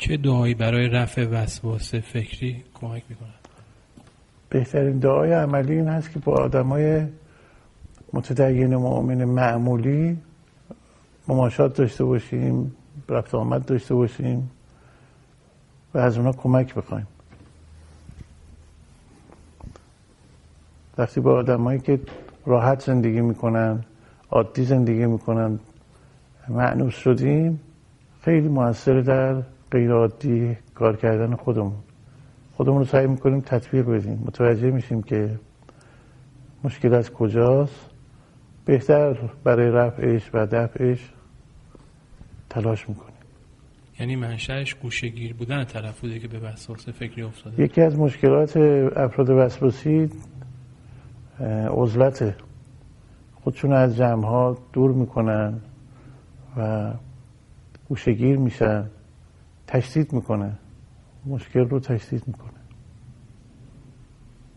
چه دعایی برای رفع وسواس فکری کمک می‌کنه بهترین دعای عملی این هست که با آدمای متدین مؤمن معمولی مماشات داشته باشیم رفت آمد داشته باشیم و از اونا کمک بخوایم وقتی با آدمایی که راحت زندگی می‌کنن عادی زندگی می‌کنن معنوس شدیم خیلی موثر در غیر عادی کار کردن خودمون. خودمون رو سعی می‌کنیم تطبیق بدیم. متوجه میشیم که مشکل از کجاست. بهتر برای رفعش و دفعش تلاش می‌کنیم. یعنی منشأش گوشگیر بودن طرف بوده که به وسواس فکری افتاده؟ یکی از مشکلات افراد وسواسی عزلته خودشون از جمع ها دور می‌کنن و گوشگیر میشن. تشدید می‌کنه. مشکل رو تشدید می‌کنه.